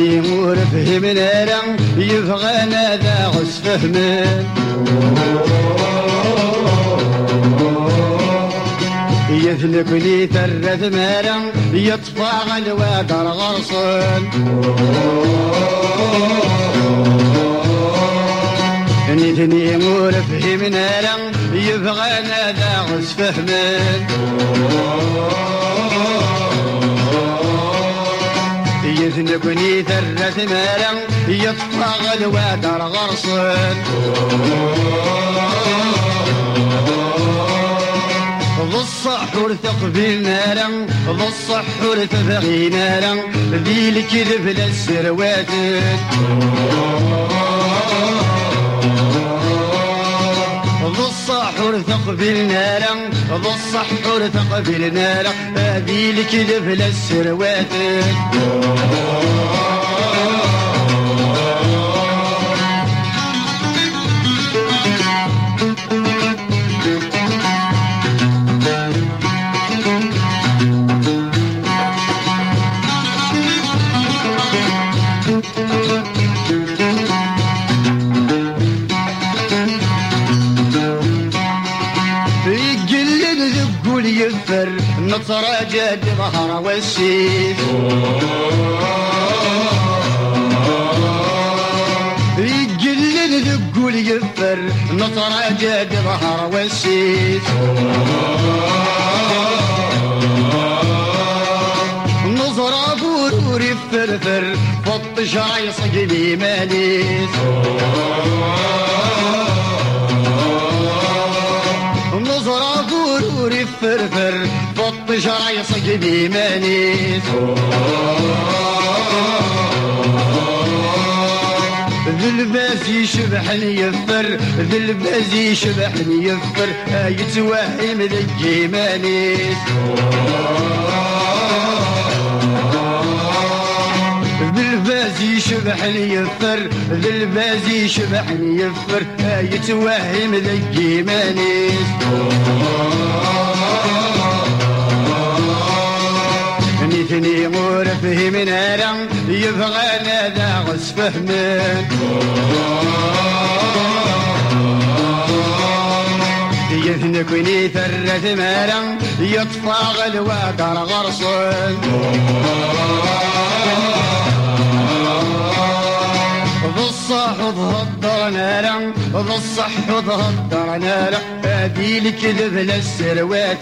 نيتني مور فهمنا رم يبغانا ذا غس فهمن يثلكني ثرث مرم يطفى الوادر غرصن نيتني مور فهمنا رم يبغانا ذا غس فهمن يذنبني ثرة مرم يطفى الوادر غرصن ذو الصحور ثقبي نارا ذو الصحور تبغي نارا ذي الكذب للسروات. ذو الصحور ثقبي نارا ذو الصحور ثقبي نارا ذي الكذب للسروات. نصر جد ظهر والسيف. يقلد ذقول يفر نصر جد ظهر والسيف. نظر برور الفرفر فط شراي صقلي ماليس صقلي ماليس ذي الباس يشبحني يفر ذي الباس يشبحني يفر يتوهم ذي ماليس بالباز يشبحني يفر ذي الباز يشبحني يفر يتوهم ذي مانيس فهم نارا يبغى ذا غس فهمن يثنكني ثرة مارا يطفى الوادر غرصن ذو الصح ظهر نارا ذو الصح ظهر نارا هذه الكذب للسروات.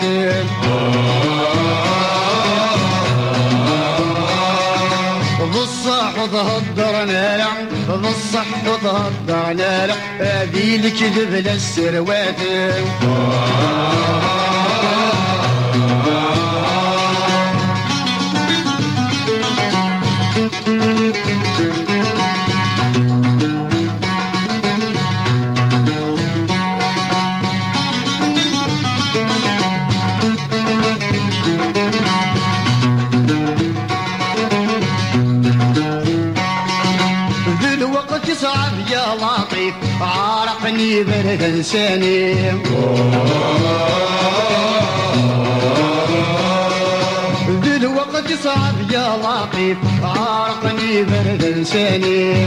الصح ظهر نارا ذو الصح ظهر نارا هذه الكذب للسروات لساني ذي الوقت صعب يا لطيف عارقني برد لساني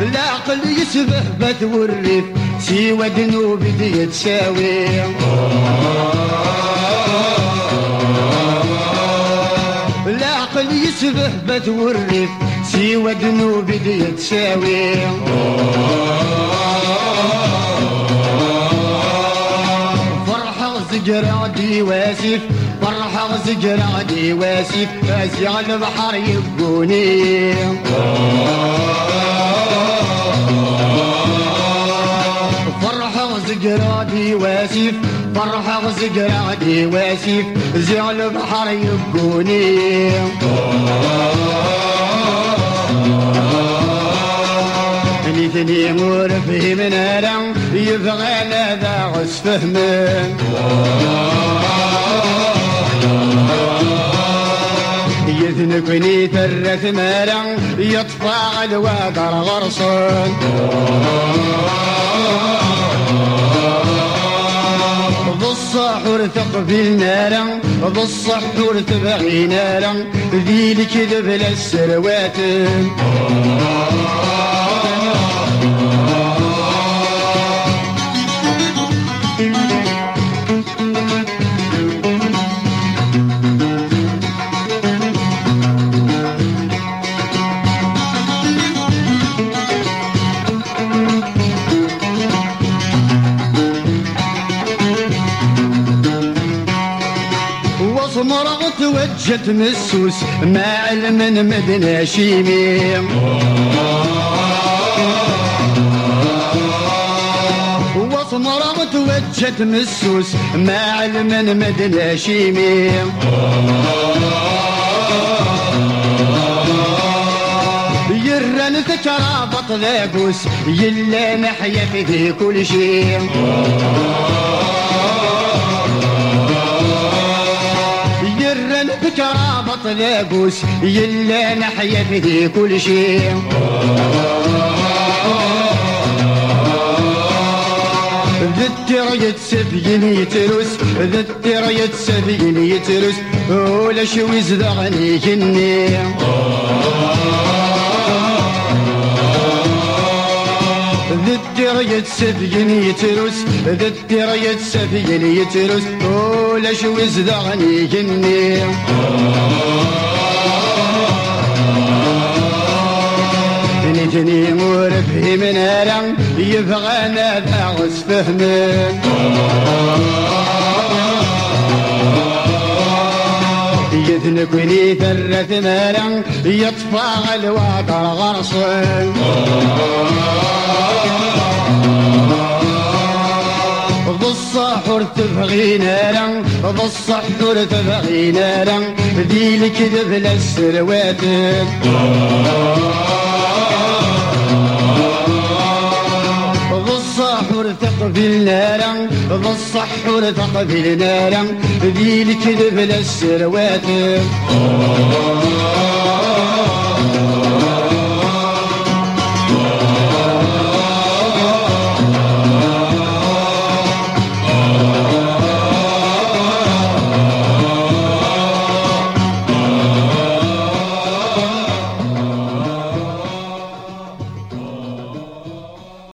العقل يسبه بتورف سوى ذنوب تساوي. العقل يسبه بتورف سوى ذنوب دي تساوي. فرحة زجر عدي واسف فرحة زجر عدي واسف فازع البحر يبقوني. فرحة زجرادي واسف فرحة زجرادي واسف زعل بحر يبقوني. نيتني مور فهم نارا يبغى ذا غس فهمن يذنكني ثرث مالا يطفى الوادر غرصن ذو بالصحور تقبل نارا بالصحور تبغي نارا ذي الكذب للسروات. مسوس ما علم مدنا شيمي. وصمرة توجت مسوس ما علم مدنا شيمي. يرن ذكرى بطل قوس يلا نحيا في كل شيء. قوس يلا نحيا في كل شيء. ذتر يتسفين يترس ذتر يتسفين يترس ولا شو يزدغني كني ذتر يتسفين يترس ذتر يتسفين يترس ولا شو يزدغني كني نجني مرفه من هرم يبغى نفعس فهمه يذنك ولي ثرث مالا يطفى الواقع غرصا بالصحر تبغي نارا بالصحر تبغي نارا ذي الكذب للسروات بالصحر تقبل نارا بالصحر تقبل نارا ذي الكذب للسروات